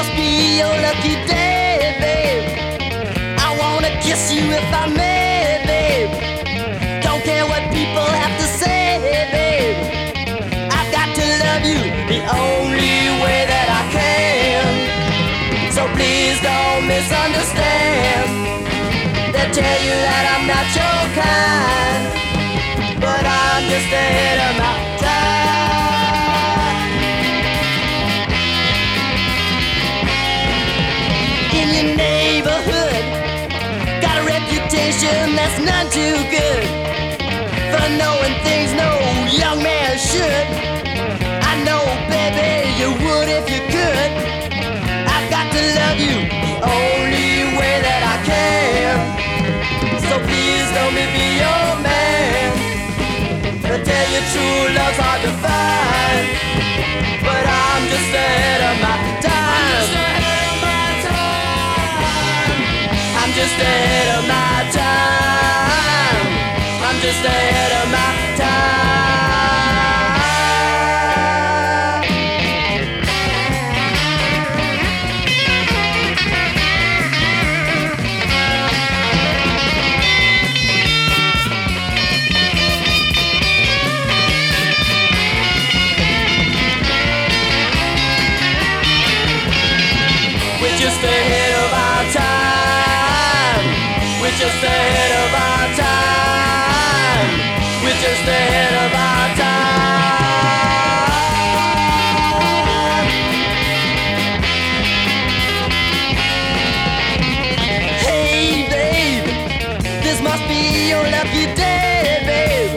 must be your lucky day, babe. I wanna kiss you if I may, babe. Don't care what people have to say, babe. I've got to love you the only way that I can. So please don't misunderstand. They tell you that I'm not your kind, but I'm just ahead of my neighborhood, got a reputation that's none too good for knowing things no young man should. I know, baby, you would if you could. I've got to love you the only way that I can. So please don't let me be your man. To tell you true love's hard to find, just ahead of my time. We're just ahead of our time. We're just ahead of our time. Be your lucky day, babe.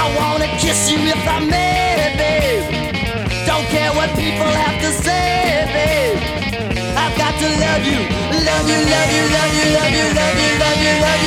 I wanna kiss you if I may, babe. Don't care what people have to say, babe. I've got to love you, love you, love you, love you, love you, love you,